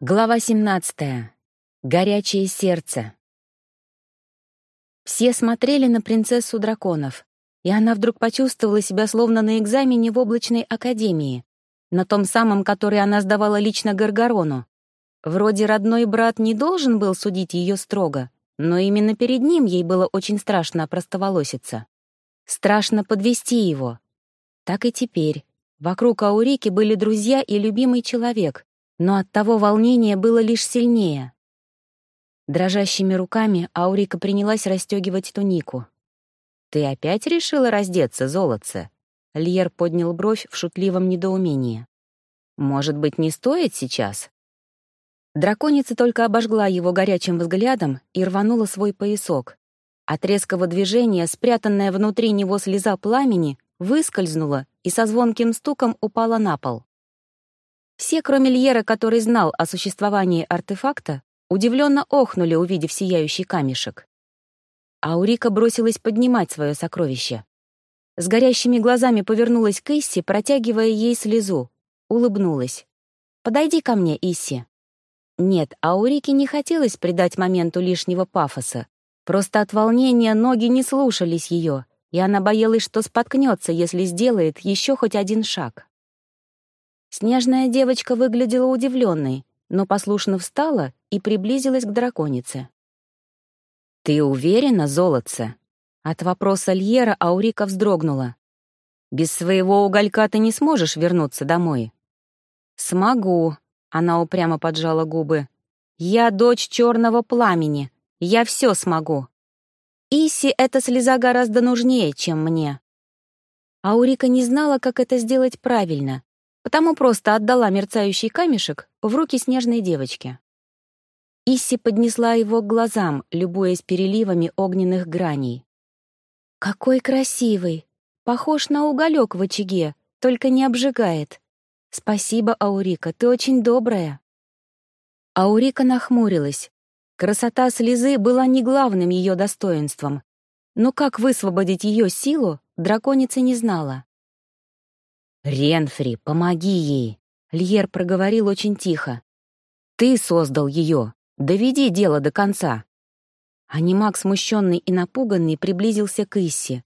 Глава 17. Горячее сердце. Все смотрели на принцессу драконов, и она вдруг почувствовала себя словно на экзамене в облачной академии, на том самом, который она сдавала лично Гаргарону. Вроде родной брат не должен был судить ее строго, но именно перед ним ей было очень страшно опростоволоситься. Страшно подвести его. Так и теперь. Вокруг Аурики были друзья и любимый человек, но от того волнения было лишь сильнее. Дрожащими руками Аурика принялась расстегивать тунику. «Ты опять решила раздеться, золотце?» Льер поднял бровь в шутливом недоумении. «Может быть, не стоит сейчас?» Драконица только обожгла его горячим взглядом и рванула свой поясок. От резкого движения, спрятанная внутри него слеза пламени, выскользнула и со звонким стуком упала на пол. Все, кроме Льера, который знал о существовании артефакта, удивленно охнули, увидев сияющий камешек. Аурика бросилась поднимать свое сокровище. С горящими глазами повернулась к Исси, протягивая ей слезу. Улыбнулась. «Подойди ко мне, Исси». Нет, Аурике не хотелось придать моменту лишнего пафоса. Просто от волнения ноги не слушались ее, и она боялась, что споткнется, если сделает еще хоть один шаг. Снежная девочка выглядела удивленной, но послушно встала и приблизилась к драконице. «Ты уверена, золотце?» От вопроса Льера Аурика вздрогнула. «Без своего уголька ты не сможешь вернуться домой». «Смогу», — она упрямо поджала губы. «Я дочь черного пламени. Я все смогу. Иси эта слеза гораздо нужнее, чем мне». Аурика не знала, как это сделать правильно, потому просто отдала мерцающий камешек в руки снежной девочки. Исси поднесла его к глазам, любуясь переливами огненных граней. «Какой красивый! Похож на уголек в очаге, только не обжигает. Спасибо, Аурика, ты очень добрая». Аурика нахмурилась. Красота слезы была не главным ее достоинством. Но как высвободить ее силу, драконица не знала. «Ренфри, помоги ей!» — Льер проговорил очень тихо. «Ты создал ее. Доведи дело до конца». Анимак, смущенный и напуганный, приблизился к Исси.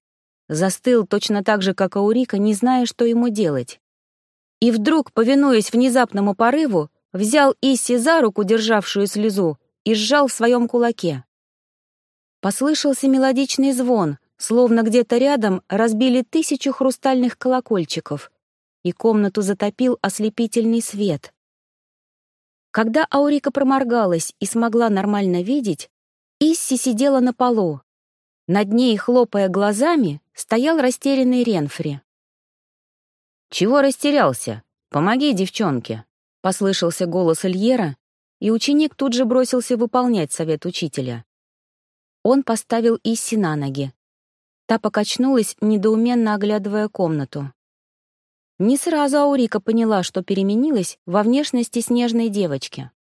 Застыл точно так же, как Аурика, не зная, что ему делать. И вдруг, повинуясь внезапному порыву, взял Исси за руку, державшую слезу, и сжал в своем кулаке. Послышался мелодичный звон, словно где-то рядом разбили тысячу хрустальных колокольчиков, и комнату затопил ослепительный свет. Когда Аурика проморгалась и смогла нормально видеть, Исси сидела на полу. Над ней, хлопая глазами, стоял растерянный Ренфри. «Чего растерялся? Помоги девчонке!» — послышался голос Ильера, и ученик тут же бросился выполнять совет учителя. Он поставил Исси на ноги. Та покачнулась, недоуменно оглядывая комнату. Не сразу Аурика поняла, что переменилась во внешности снежной девочки.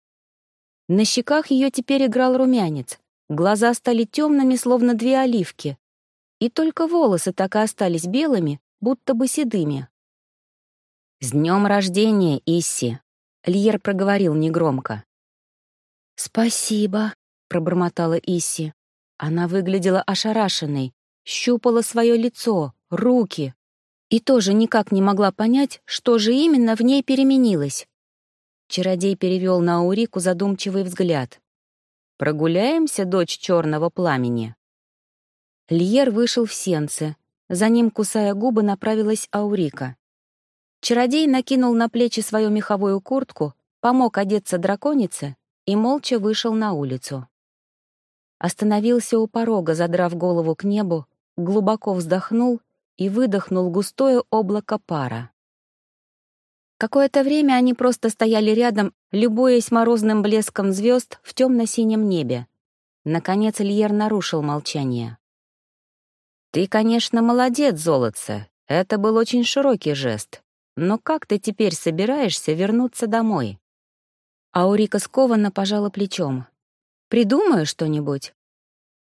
На щеках ее теперь играл румянец, глаза стали темными, словно две оливки, и только волосы так и остались белыми, будто бы седыми. «С днем рождения, Исси!» — Льер проговорил негромко. «Спасибо», — пробормотала Исси. Она выглядела ошарашенной, щупала свое лицо, руки, и тоже никак не могла понять, что же именно в ней переменилось. Чародей перевел на Аурику задумчивый взгляд. «Прогуляемся, дочь черного пламени?» Льер вышел в сенце. За ним, кусая губы, направилась Аурика. Чародей накинул на плечи свою меховую куртку, помог одеться драконице и молча вышел на улицу. Остановился у порога, задрав голову к небу, глубоко вздохнул и выдохнул густое облако пара. Какое-то время они просто стояли рядом, любуясь морозным блеском звезд в темно-синем небе. Наконец Ильер нарушил молчание. «Ты, конечно, молодец, золотце. Это был очень широкий жест. Но как ты теперь собираешься вернуться домой?» Аурика скованно пожала плечом. «Придумаю что-нибудь».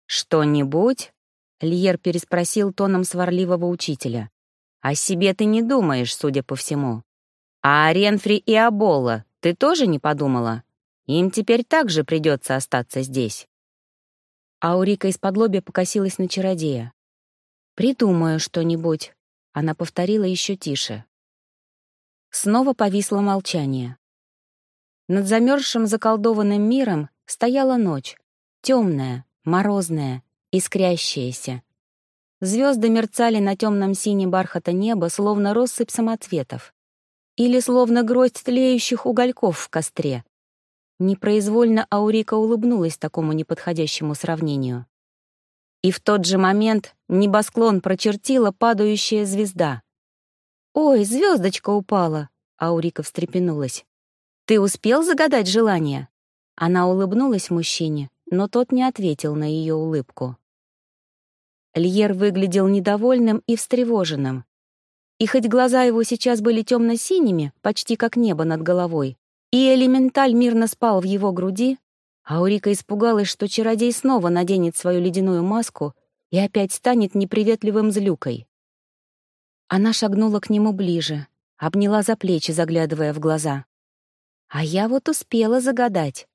«Что-нибудь?» Льер переспросил тоном сварливого учителя. «О себе ты не думаешь, судя по всему. А о Ренфри и Аболла ты тоже не подумала? Им теперь также придется остаться здесь. Аурика из-под покосилась на чародея. «Придумаю что-нибудь», — она повторила еще тише. Снова повисло молчание. Над замерзшим заколдованным миром стояла ночь, темная, морозная, искрящаяся. Звезды мерцали на темном синем бархата неба, словно россыпь самоцветов. Или словно гроздь тлеющих угольков в костре. Непроизвольно Аурика улыбнулась такому неподходящему сравнению. И в тот же момент небосклон прочертила падающая звезда. «Ой, звездочка упала!» — Аурика встрепенулась. «Ты успел загадать желание?» Она улыбнулась мужчине, но тот не ответил на ее улыбку. Льер выглядел недовольным и встревоженным. И хоть глаза его сейчас были темно-синими, почти как небо над головой, и элементаль мирно спал в его груди, Аурика испугалась, что чародей снова наденет свою ледяную маску и опять станет неприветливым злюкой. Она шагнула к нему ближе, обняла за плечи, заглядывая в глаза. «А я вот успела загадать».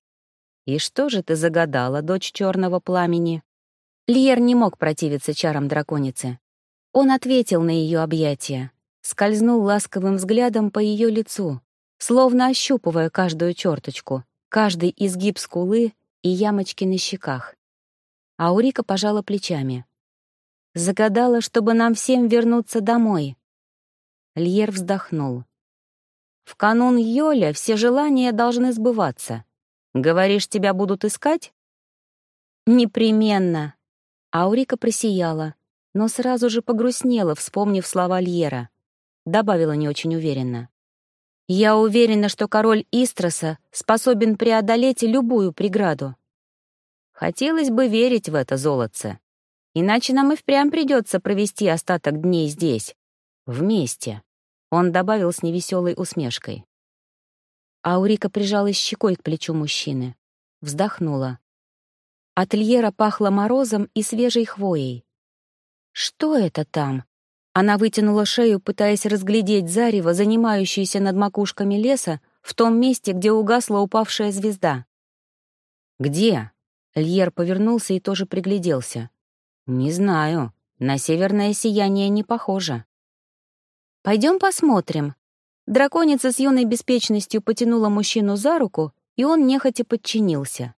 «И что же ты загадала, дочь черного пламени?» Льер не мог противиться чарам драконицы. Он ответил на ее объятия, скользнул ласковым взглядом по ее лицу, словно ощупывая каждую черточку, каждый изгиб скулы и ямочки на щеках. Аурика пожала плечами. Загадала, чтобы нам всем вернуться домой. Льер вздохнул. В канун Йоля все желания должны сбываться. Говоришь, тебя будут искать? Непременно. Аурика просияла, но сразу же погрустнела, вспомнив слова Льера. Добавила не очень уверенно. Я уверена, что король Истроса способен преодолеть любую преграду. Хотелось бы верить в это золотце. Иначе нам и впрямь придется провести остаток дней здесь. Вместе. Он добавил с невеселой усмешкой. Аурика прижалась щекой к плечу мужчины. Вздохнула. От пахло морозом и свежей хвоей. «Что это там?» Она вытянула шею, пытаясь разглядеть зарево, занимающееся над макушками леса, в том месте, где угасла упавшая звезда. «Где?» Льер повернулся и тоже пригляделся. «Не знаю. На северное сияние не похоже». «Пойдем посмотрим». Драконица с юной беспечностью потянула мужчину за руку, и он нехотя подчинился.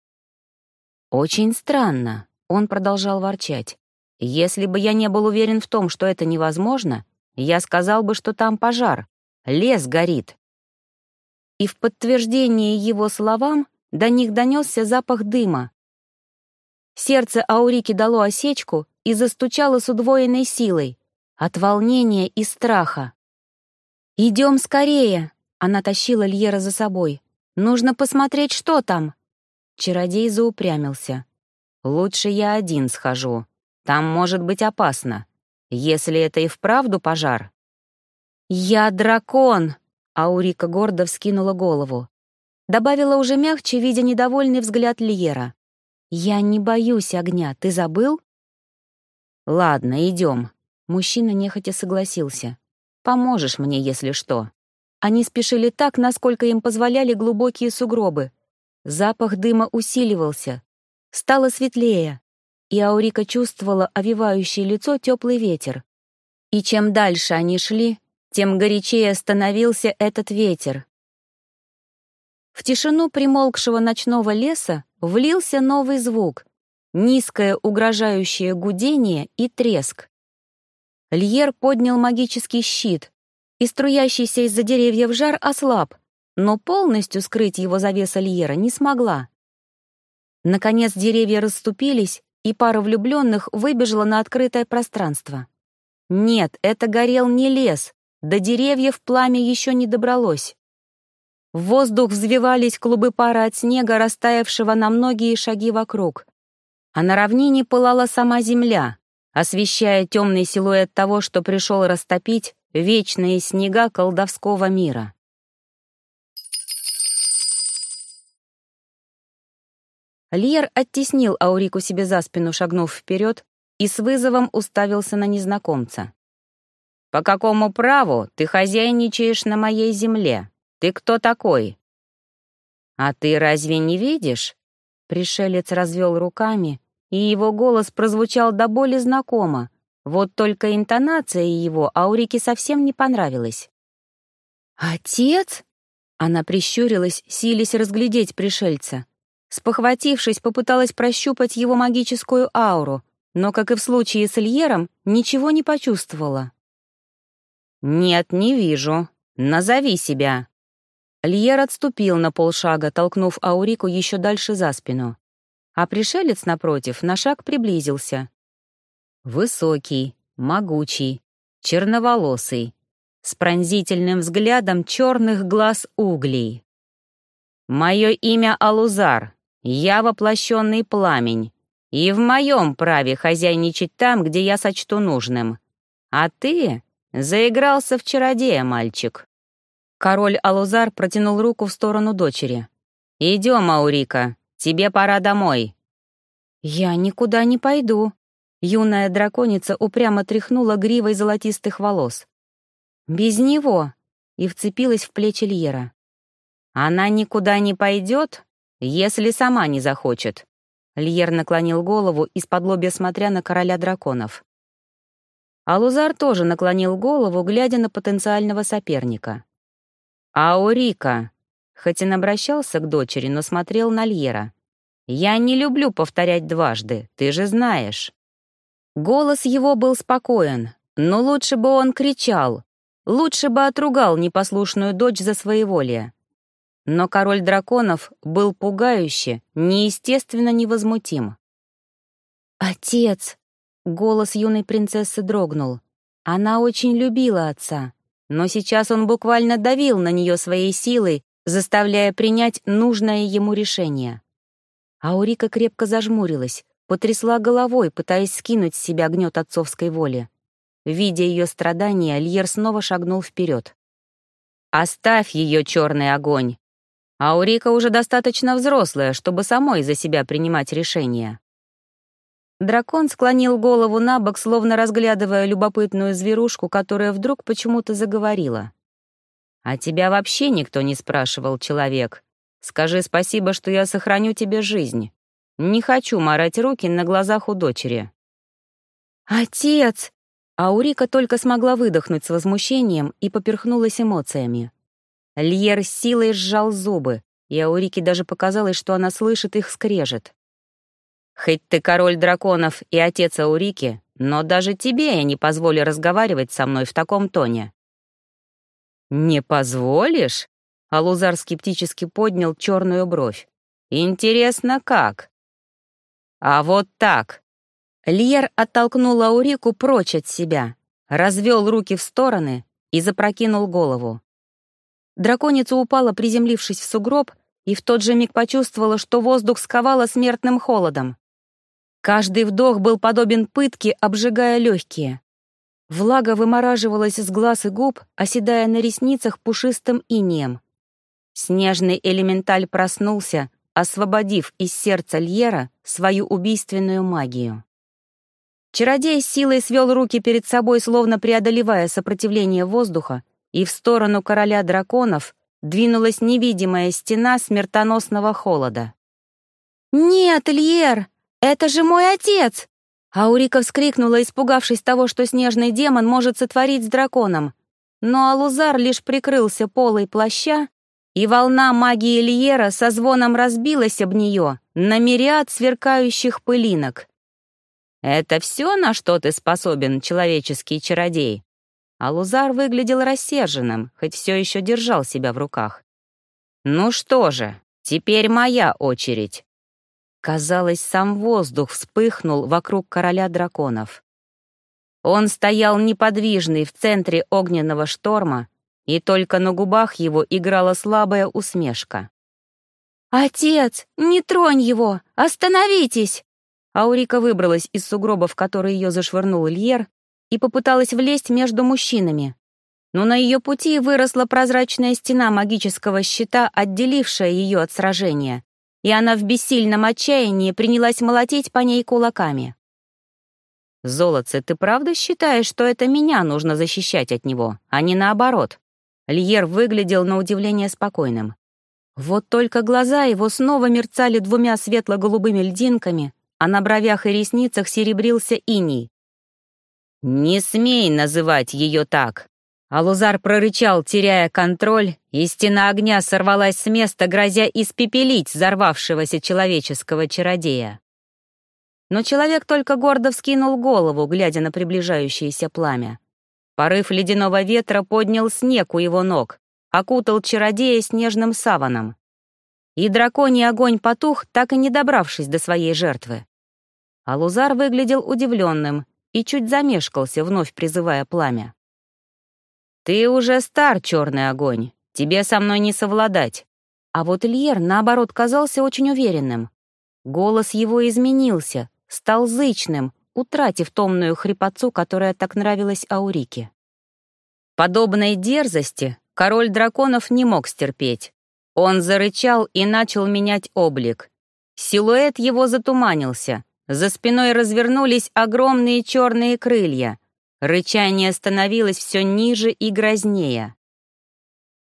«Очень странно», — он продолжал ворчать. Если бы я не был уверен в том, что это невозможно, я сказал бы, что там пожар, лес горит. И в подтверждение его словам до них донесся запах дыма. Сердце Аурики дало осечку и застучало с удвоенной силой, от волнения и страха. «Идем скорее!» — она тащила Льера за собой. «Нужно посмотреть, что там!» Чародей заупрямился. «Лучше я один схожу», там может быть опасно. Если это и вправду пожар. «Я дракон!» — Аурика гордо вскинула голову. Добавила уже мягче, видя недовольный взгляд Лиера. «Я не боюсь огня, ты забыл?» «Ладно, идем». Мужчина нехотя согласился. «Поможешь мне, если что». Они спешили так, насколько им позволяли глубокие сугробы. Запах дыма усиливался. Стало светлее и Аурика чувствовала овивающий лицо теплый ветер. И чем дальше они шли, тем горячее становился этот ветер. В тишину примолкшего ночного леса влился новый звук — низкое угрожающее гудение и треск. Льер поднял магический щит, и струящийся из-за деревьев жар ослаб, но полностью скрыть его завеса Льера не смогла. Наконец деревья расступились, и пара влюбленных выбежала на открытое пространство. Нет, это горел не лес, до деревьев пламя еще не добралось. В воздух взвивались клубы пара от снега, растаявшего на многие шаги вокруг. А на равнине пылала сама земля, освещая темный силуэт того, что пришел растопить вечные снега колдовского мира. Льер оттеснил Аурику себе за спину, шагнув вперед, и с вызовом уставился на незнакомца. «По какому праву ты хозяйничаешь на моей земле? Ты кто такой?» «А ты разве не видишь?» Пришелец развел руками, и его голос прозвучал до боли знакомо. Вот только интонация его Аурике совсем не понравилась. «Отец?» Она прищурилась, силясь разглядеть пришельца. Спохватившись, попыталась прощупать его магическую ауру, но, как и в случае с Ильером, ничего не почувствовала. «Нет, не вижу. Назови себя». Льер отступил на полшага, толкнув Аурику еще дальше за спину. А пришелец, напротив, на шаг приблизился. Высокий, могучий, черноволосый, с пронзительным взглядом черных глаз углей. «Мое имя Алузар, я воплощенный пламень, и в моем праве хозяйничать там, где я сочту нужным. А ты заигрался в чародея, мальчик». Король Алузар протянул руку в сторону дочери. «Идем, Аурика, тебе пора домой». «Я никуда не пойду». Юная драконица упрямо тряхнула гривой золотистых волос. «Без него!» и вцепилась в плечи Льера. «Она никуда не пойдет, если сама не захочет». Льер наклонил голову, из-под лобья смотря на короля драконов. Алузар тоже наклонил голову, глядя на потенциального соперника. «Аурика!» Хоть и обращался к дочери, но смотрел на Льера. «Я не люблю повторять дважды, ты же знаешь». Голос его был спокоен, но лучше бы он кричал, Лучше бы отругал непослушную дочь за своеволие. Но король драконов был пугающе, неестественно невозмутим. «Отец!» — голос юной принцессы дрогнул. Она очень любила отца, но сейчас он буквально давил на нее своей силой, заставляя принять нужное ему решение. Аурика крепко зажмурилась, потрясла головой, пытаясь скинуть с себя гнет отцовской воли. Видя ее страдания, Льер снова шагнул вперед. «Оставь ее, черный огонь! Аурика уже достаточно взрослая, чтобы самой за себя принимать решения». Дракон склонил голову на бок, словно разглядывая любопытную зверушку, которая вдруг почему-то заговорила. «А тебя вообще никто не спрашивал, человек. Скажи спасибо, что я сохраню тебе жизнь. Не хочу морать руки на глазах у дочери». «Отец!» Аурика только смогла выдохнуть с возмущением и поперхнулась эмоциями. Льер силой сжал зубы, и Аурике даже показалось, что она слышит их скрежет. «Хоть ты король драконов и отец Аурики, но даже тебе я не позволю разговаривать со мной в таком тоне». «Не позволишь?» — Алузар скептически поднял черную бровь. «Интересно, как?» «А вот так!» Льер оттолкнул Аурику прочь от себя, развел руки в стороны и запрокинул голову. Драконица упала, приземлившись в сугроб, и в тот же миг почувствовала, что воздух сковало смертным холодом. Каждый вдох был подобен пытке, обжигая легкие. Влага вымораживалась с глаз и губ, оседая на ресницах пушистым инеем. Снежный элементаль проснулся, освободив из сердца Льера свою убийственную магию. Чародей силой свел руки перед собой, словно преодолевая сопротивление воздуха, и в сторону короля драконов двинулась невидимая стена смертоносного холода. «Нет, Льер, это же мой отец!» Аурика вскрикнула, испугавшись того, что снежный демон может сотворить с драконом. Но Алузар лишь прикрылся полой плаща, и волна магии Льера со звоном разбилась об нее на мириад сверкающих пылинок. «Это все, на что ты способен, человеческий чародей?» Алузар выглядел рассерженным, хоть все еще держал себя в руках. «Ну что же, теперь моя очередь». Казалось, сам воздух вспыхнул вокруг короля драконов. Он стоял неподвижный в центре огненного шторма, и только на губах его играла слабая усмешка. «Отец, не тронь его! Остановитесь!» Аурика выбралась из сугроба, в который ее зашвырнул Ильер, и попыталась влезть между мужчинами. Но на ее пути выросла прозрачная стена магического щита, отделившая ее от сражения, и она в бессильном отчаянии принялась молотить по ней кулаками. «Золотце, ты правда считаешь, что это меня нужно защищать от него, а не наоборот?» Льер выглядел на удивление спокойным. Вот только глаза его снова мерцали двумя светло-голубыми льдинками, а на бровях и ресницах серебрился иней. «Не смей называть ее так!» Алузар прорычал, теряя контроль, и стена огня сорвалась с места, грозя испепелить взорвавшегося человеческого чародея. Но человек только гордо вскинул голову, глядя на приближающееся пламя. Порыв ледяного ветра поднял снег у его ног, окутал чародея снежным саваном. И драконий огонь потух, так и не добравшись до своей жертвы. Алузар выглядел удивленным и чуть замешкался, вновь призывая пламя. «Ты уже стар, черный огонь, тебе со мной не совладать». А вот Ильер, наоборот, казался очень уверенным. Голос его изменился, стал зычным, утратив томную хрипотцу, которая так нравилась Аурике. Подобной дерзости король драконов не мог стерпеть. Он зарычал и начал менять облик. Силуэт его затуманился. За спиной развернулись огромные черные крылья. Рычание становилось все ниже и грознее.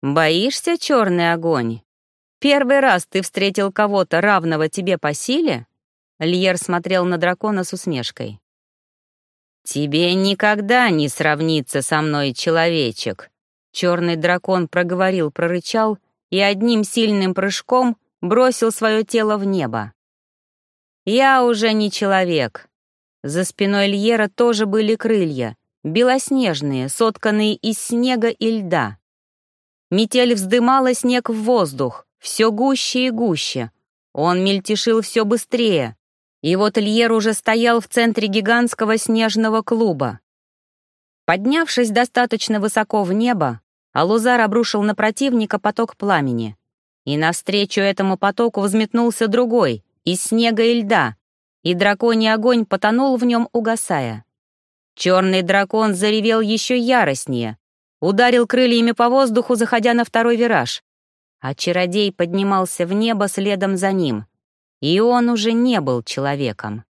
«Боишься, черный огонь? Первый раз ты встретил кого-то, равного тебе по силе?» Льер смотрел на дракона с усмешкой. «Тебе никогда не сравнится со мной, человечек!» Черный дракон проговорил, прорычал и одним сильным прыжком бросил свое тело в небо. «Я уже не человек». За спиной Льера тоже были крылья, белоснежные, сотканные из снега и льда. Метель вздымала снег в воздух, все гуще и гуще. Он мельтешил все быстрее, и вот Льер уже стоял в центре гигантского снежного клуба. Поднявшись достаточно высоко в небо, Алузар обрушил на противника поток пламени. И навстречу этому потоку взметнулся другой, из снега и льда, и драконий огонь потонул в нем, угасая. Черный дракон заревел еще яростнее, ударил крыльями по воздуху, заходя на второй вираж. А чародей поднимался в небо следом за ним — и он уже не был человеком.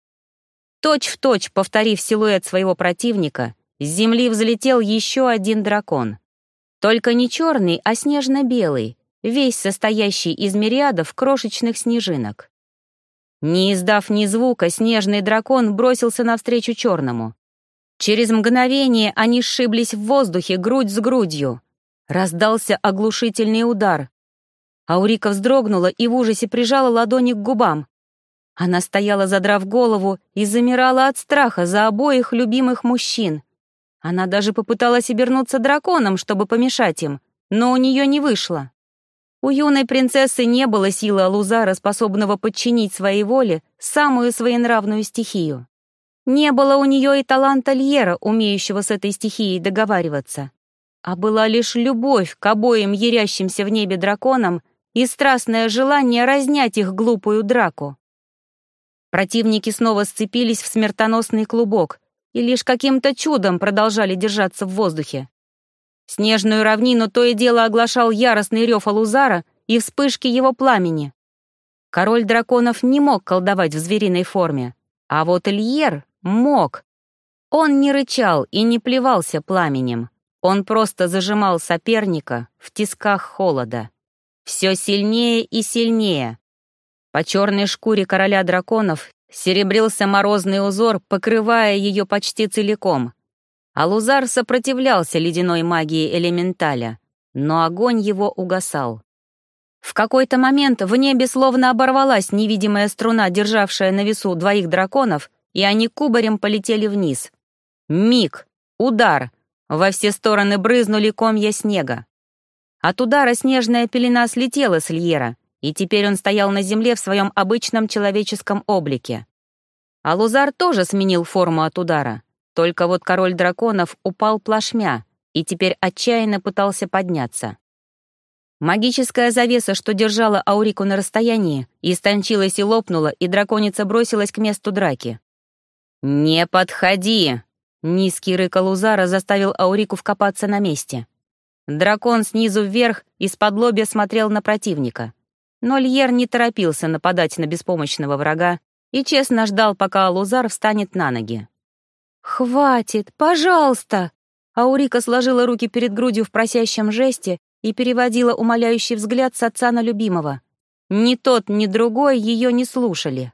Точь-в-точь точь, повторив силуэт своего противника, с земли взлетел еще один дракон. Только не черный, а снежно-белый, весь состоящий из мириадов крошечных снежинок. Не издав ни звука, снежный дракон бросился навстречу черному. Через мгновение они сшиблись в воздухе грудь с грудью. Раздался оглушительный удар, Аурика вздрогнула и в ужасе прижала ладони к губам. Она стояла, задрав голову, и замирала от страха за обоих любимых мужчин. Она даже попыталась обернуться драконом, чтобы помешать им, но у нее не вышло. У юной принцессы не было силы Алузара, способного подчинить своей воле самую своенравную стихию. Не было у нее и таланта Льера, умеющего с этой стихией договариваться. А была лишь любовь к обоим ярящимся в небе драконам и страстное желание разнять их глупую драку. Противники снова сцепились в смертоносный клубок и лишь каким-то чудом продолжали держаться в воздухе. Снежную равнину то и дело оглашал яростный рев Алузара и вспышки его пламени. Король драконов не мог колдовать в звериной форме, а вот Ильер мог. Он не рычал и не плевался пламенем. Он просто зажимал соперника в тисках холода. Все сильнее и сильнее. По черной шкуре короля драконов серебрился морозный узор, покрывая ее почти целиком. Алузар сопротивлялся ледяной магии элементаля, но огонь его угасал. В какой-то момент в небе словно оборвалась невидимая струна, державшая на весу двоих драконов, и они кубарем полетели вниз. Миг, удар, во все стороны брызнули комья снега. От удара снежная пелена слетела с Льера, и теперь он стоял на земле в своем обычном человеческом облике. Алузар тоже сменил форму от удара, только вот король драконов упал плашмя и теперь отчаянно пытался подняться. Магическая завеса, что держала Аурику на расстоянии, истончилась и лопнула, и драконица бросилась к месту драки. «Не подходи!» Низкий рык Алузара заставил Аурику вкопаться на месте. Дракон снизу вверх из-под лобья смотрел на противника. Но Льер не торопился нападать на беспомощного врага и честно ждал, пока Алузар встанет на ноги. «Хватит, пожалуйста!» Аурика сложила руки перед грудью в просящем жесте и переводила умоляющий взгляд с отца на любимого. Ни тот, ни другой ее не слушали.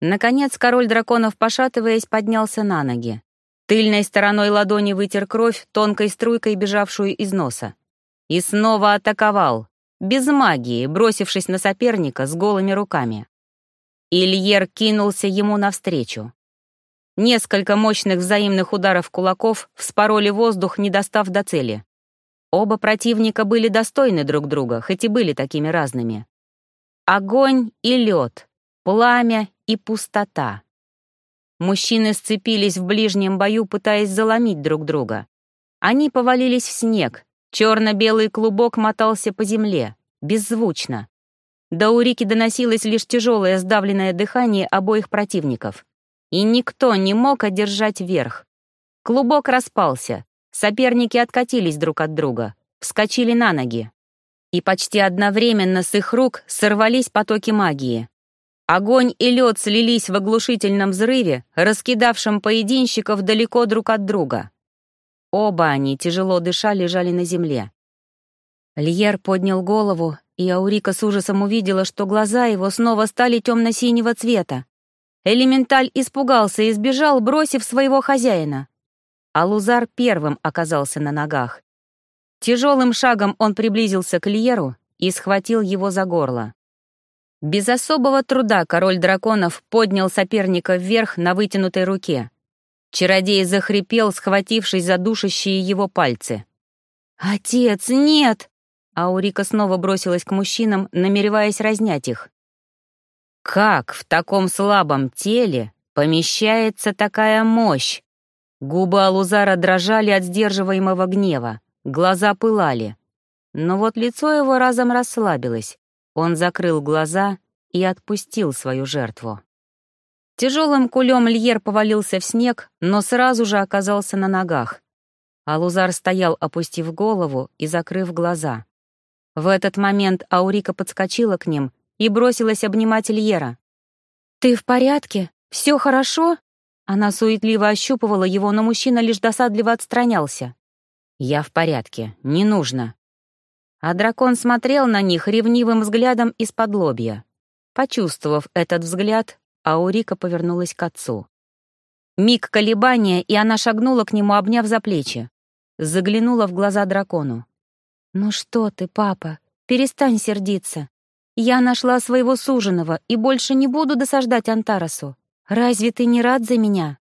Наконец король драконов, пошатываясь, поднялся на ноги. Тыльной стороной ладони вытер кровь, тонкой струйкой бежавшую из носа. И снова атаковал, без магии, бросившись на соперника с голыми руками. Ильер кинулся ему навстречу. Несколько мощных взаимных ударов кулаков вспороли воздух, не достав до цели. Оба противника были достойны друг друга, хоть и были такими разными. Огонь и лед, пламя и пустота. Мужчины сцепились в ближнем бою, пытаясь заломить друг друга. Они повалились в снег, черно-белый клубок мотался по земле, беззвучно. До Урики доносилось лишь тяжелое сдавленное дыхание обоих противников и никто не мог одержать верх. Клубок распался, соперники откатились друг от друга, вскочили на ноги. И почти одновременно с их рук сорвались потоки магии. Огонь и лед слились в оглушительном взрыве, раскидавшем поединщиков далеко друг от друга. Оба они, тяжело дыша, лежали на земле. Льер поднял голову, и Аурика с ужасом увидела, что глаза его снова стали темно-синего цвета. Элементаль испугался и сбежал, бросив своего хозяина. А Лузар первым оказался на ногах. Тяжелым шагом он приблизился к Льеру и схватил его за горло. Без особого труда король драконов поднял соперника вверх на вытянутой руке. Чародей захрипел, схватившись за душащие его пальцы. «Отец, нет!» Аурика снова бросилась к мужчинам, намереваясь разнять их. Как в таком слабом теле помещается такая мощь? Губы Алузара дрожали от сдерживаемого гнева, глаза пылали. Но вот лицо его разом расслабилось. Он закрыл глаза и отпустил свою жертву. Тяжелым кулем Льер повалился в снег, но сразу же оказался на ногах. Алузар стоял, опустив голову и закрыв глаза. В этот момент Аурика подскочила к ним и бросилась обнимать Ильера. «Ты в порядке? Все хорошо?» Она суетливо ощупывала его, но мужчина лишь досадливо отстранялся. «Я в порядке, не нужно». А дракон смотрел на них ревнивым взглядом из-под лобья. Почувствовав этот взгляд, Аурика повернулась к отцу. Миг колебания, и она шагнула к нему, обняв за плечи. Заглянула в глаза дракону. «Ну что ты, папа, перестань сердиться. Я нашла своего суженого и больше не буду досаждать Антарасу. Разве ты не рад за меня?»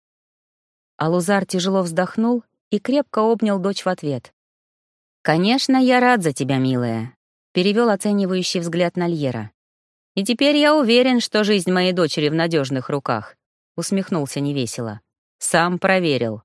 Алузар тяжело вздохнул и крепко обнял дочь в ответ. «Конечно, я рад за тебя, милая», — перевел оценивающий взгляд на Льера. «И теперь я уверен, что жизнь моей дочери в надежных руках», — усмехнулся невесело. «Сам проверил».